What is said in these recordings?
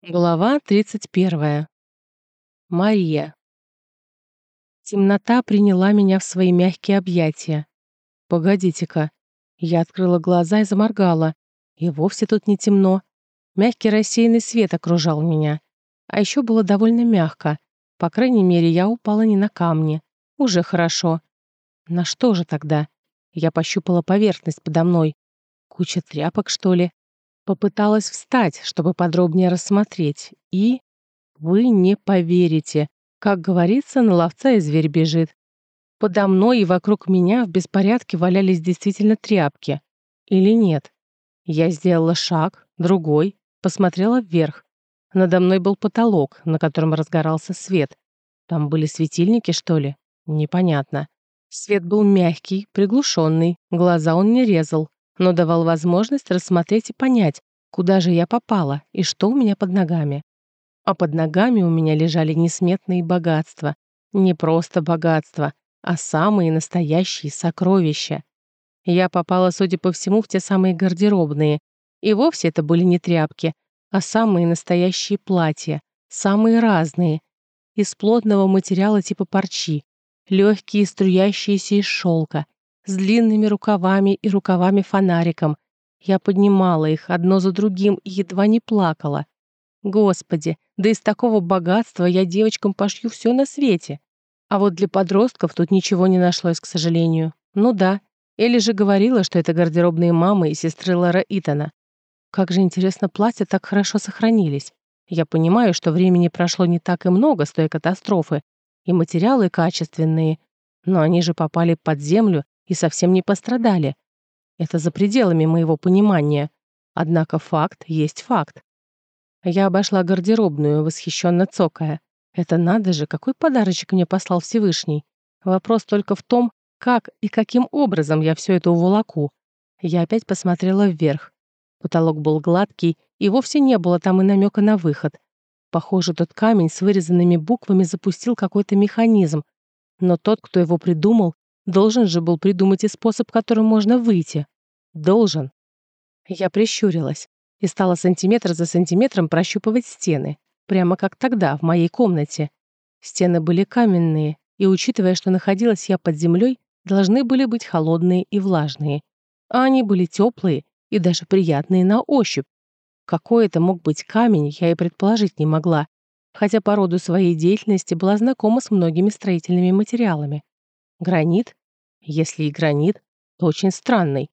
Глава 31. Мария. Темнота приняла меня в свои мягкие объятия. Погодите-ка. Я открыла глаза и заморгала. И вовсе тут не темно. Мягкий рассеянный свет окружал меня. А еще было довольно мягко. По крайней мере, я упала не на камни. Уже хорошо. На что же тогда? Я пощупала поверхность подо мной. Куча тряпок, что ли? Попыталась встать, чтобы подробнее рассмотреть, и... Вы не поверите. Как говорится, на ловца и зверь бежит. Подо мной и вокруг меня в беспорядке валялись действительно тряпки. Или нет? Я сделала шаг, другой, посмотрела вверх. Надо мной был потолок, на котором разгорался свет. Там были светильники, что ли? Непонятно. Свет был мягкий, приглушенный, глаза он не резал но давал возможность рассмотреть и понять, куда же я попала и что у меня под ногами. А под ногами у меня лежали несметные богатства. Не просто богатства, а самые настоящие сокровища. Я попала, судя по всему, в те самые гардеробные. И вовсе это были не тряпки, а самые настоящие платья, самые разные, из плотного материала типа парчи, легкие струящиеся из шелка, с длинными рукавами и рукавами-фонариком. Я поднимала их одно за другим и едва не плакала. Господи, да из такого богатства я девочкам пошью все на свете. А вот для подростков тут ничего не нашлось, к сожалению. Ну да, Элли же говорила, что это гардеробные мамы и сестры Лара Итана. Как же интересно, платья так хорошо сохранились. Я понимаю, что времени прошло не так и много с той катастрофы, и материалы качественные, но они же попали под землю и совсем не пострадали. Это за пределами моего понимания. Однако факт есть факт. Я обошла гардеробную, восхищенно цокая. Это надо же, какой подарочек мне послал Всевышний. Вопрос только в том, как и каким образом я все это уволоку. Я опять посмотрела вверх. Потолок был гладкий, и вовсе не было там и намека на выход. Похоже, тот камень с вырезанными буквами запустил какой-то механизм. Но тот, кто его придумал, Должен же был придумать и способ, которым можно выйти. Должен. Я прищурилась и стала сантиметр за сантиметром прощупывать стены, прямо как тогда, в моей комнате. Стены были каменные, и, учитывая, что находилась я под землей, должны были быть холодные и влажные. А они были теплые и даже приятные на ощупь. Какой это мог быть камень, я и предположить не могла, хотя по роду своей деятельности была знакома с многими строительными материалами. Гранит, если и гранит, то очень странный.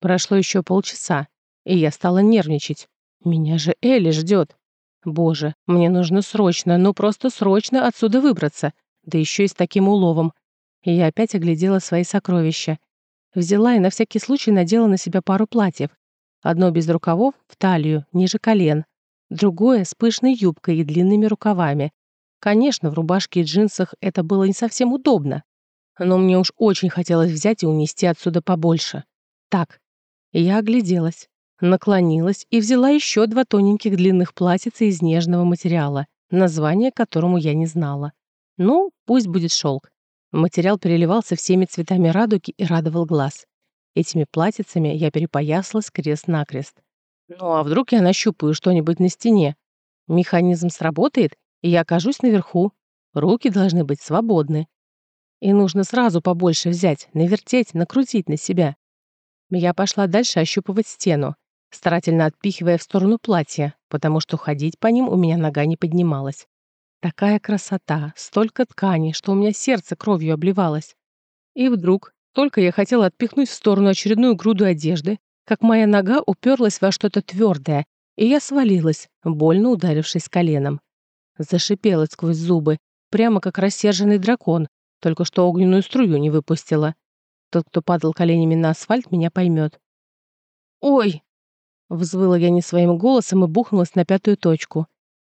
Прошло еще полчаса, и я стала нервничать. Меня же Элли ждет. Боже, мне нужно срочно, ну просто срочно отсюда выбраться, да еще и с таким уловом. Я опять оглядела свои сокровища. Взяла и на всякий случай надела на себя пару платьев. Одно без рукавов, в талию, ниже колен. Другое с пышной юбкой и длинными рукавами. Конечно, в рубашке и джинсах это было не совсем удобно, но мне уж очень хотелось взять и унести отсюда побольше. Так, я огляделась, наклонилась и взяла еще два тоненьких длинных платьица из нежного материала, название которому я не знала. Ну, пусть будет шелк. Материал переливался всеми цветами радуги и радовал глаз. Этими платьицами я перепоясалась крест-накрест. Ну а вдруг я нащупаю что-нибудь на стене? Механизм сработает, и я окажусь наверху. Руки должны быть свободны. И нужно сразу побольше взять, навертеть, накрутить на себя. Я пошла дальше ощупывать стену, старательно отпихивая в сторону платья, потому что ходить по ним у меня нога не поднималась. Такая красота, столько ткани, что у меня сердце кровью обливалось. И вдруг, только я хотела отпихнуть в сторону очередную груду одежды, как моя нога уперлась во что-то твердое, и я свалилась, больно ударившись коленом. Зашипела сквозь зубы, прямо как рассерженный дракон, только что огненную струю не выпустила. Тот, кто падал коленями на асфальт, меня поймет. «Ой!» Взвыла я не своим голосом и бухнулась на пятую точку.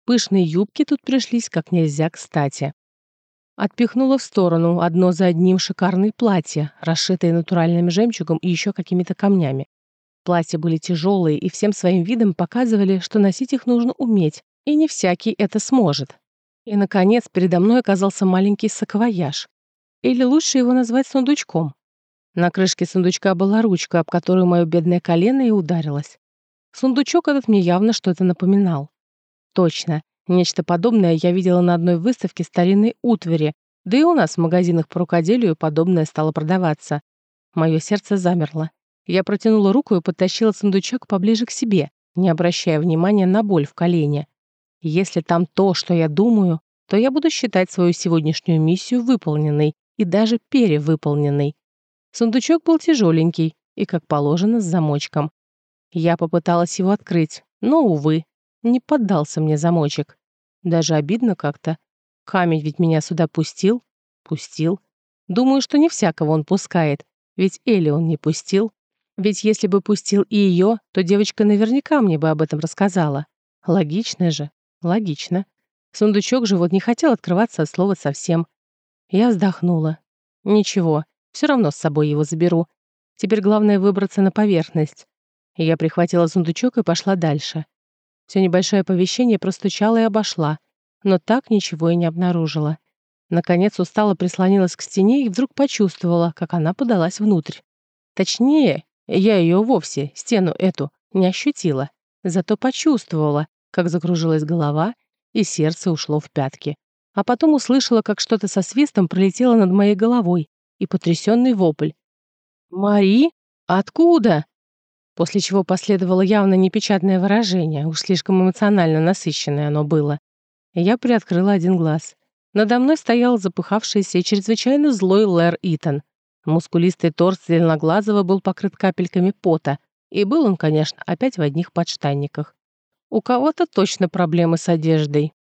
Пышные юбки тут пришлись как нельзя кстати. Отпихнула в сторону одно за одним шикарные платья, расшитые натуральным жемчугом и еще какими-то камнями. Платья были тяжелые и всем своим видом показывали, что носить их нужно уметь, и не всякий это сможет. И, наконец, передо мной оказался маленький саквояж. Или лучше его назвать сундучком. На крышке сундучка была ручка, об которую мое бедное колено и ударилось. Сундучок этот мне явно что-то напоминал. Точно. Нечто подобное я видела на одной выставке старинной утвари, да и у нас в магазинах по рукоделию подобное стало продаваться. Мое сердце замерло. Я протянула руку и подтащила сундучок поближе к себе, не обращая внимания на боль в колене. Если там то, что я думаю, то я буду считать свою сегодняшнюю миссию выполненной и даже перевыполненной. Сундучок был тяжеленький и, как положено, с замочком. Я попыталась его открыть, но, увы, не поддался мне замочек. Даже обидно как-то. Камень ведь меня сюда пустил? Пустил. Думаю, что не всякого он пускает, ведь Элли он не пустил. Ведь если бы пустил и ее, то девочка наверняка мне бы об этом рассказала. Логично же, логично. Сундучок же вот не хотел открываться от слова совсем. Я вздохнула. Ничего, все равно с собой его заберу. Теперь главное выбраться на поверхность. Я прихватила сундучок и пошла дальше. Все небольшое оповещение простучала и обошла, но так ничего и не обнаружила. Наконец устало прислонилась к стене и вдруг почувствовала, как она подалась внутрь. Точнее, я ее вовсе, стену эту, не ощутила, зато почувствовала, как закружилась голова и сердце ушло в пятки. А потом услышала, как что-то со свистом пролетело над моей головой и потрясенный вопль. «Мари? Откуда?» После чего последовало явно непечатное выражение, уж слишком эмоционально насыщенное оно было. Я приоткрыла один глаз. Надо мной стоял запыхавшийся и чрезвычайно злой Лэр Итан. Мускулистый торс зеленоглазого был покрыт капельками пота, и был он, конечно, опять в одних подштанниках. У кого-то точно проблемы с одеждой.